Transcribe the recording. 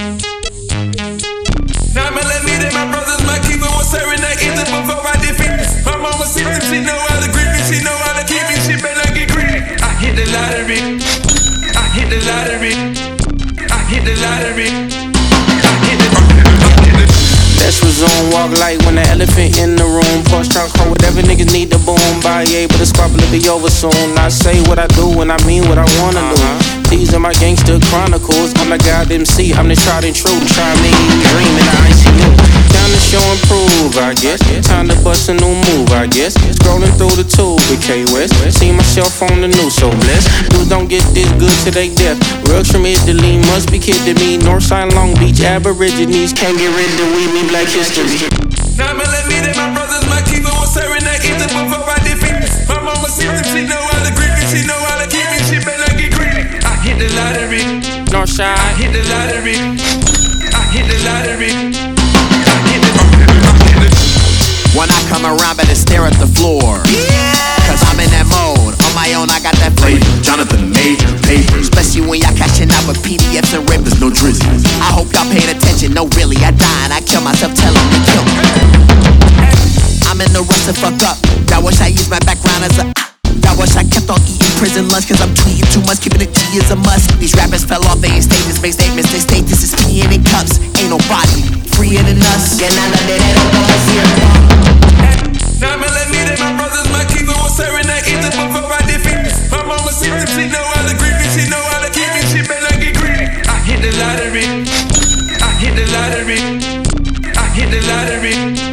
Now my let me that my brothers, my keeper was serving that either before I defeat me. My mama see me, she know how to grip me, she know how to keep me, she better get greedy. I hit the lottery, I hit the lottery, I hit the lottery, I hit the, I hit the. Let's resume, walk light when the elephant in the room. Push trunk, call whatever niggas need to boom. By able to squabble, it be over soon. I say what I do and I mean what I wanna do. Uh-huh. These are my gangster chronicles. I'm the god MC, I'm the tried and true. Try me, dream in the ICU. Time to show and prove, I guess. Time to bust a new move, I guess. Scrolling through the tube with K West. See myself on the news, so blessed. Dudes don't get this good to they death. Rugs from Italy must be kidding me. Northside Long Beach Aborigines can't get rid of we me, black history. Now let me I hit the lottery, I hit the lottery, I hit the, I hit the. When I come around, better stare at the floor. Cause I'm in that mode. On my own, I got that flavor. Jonathan Majors Papers. Especially when y'all catching out with PDFs and rappers. No drizzy. I hope y'all paying attention. No, really, I die and I kill myself telling me kill. I'm in the rush to fuck up. Y'all wish I used my background as a. Y'all wish I kept on eating prison lunch cause I'm tweeting too much, keeping it G is a must. These rappers fell off, they ain't status, make statements, they state this is peeing in cups. Ain't nobody freer than us. Yeah, none of that, don't see Now my let me that my brothers, my keeper was serving that either I. My mama she know how to she know how to she better get greedy. I hit the lottery, I hit the lottery, I hit the lottery,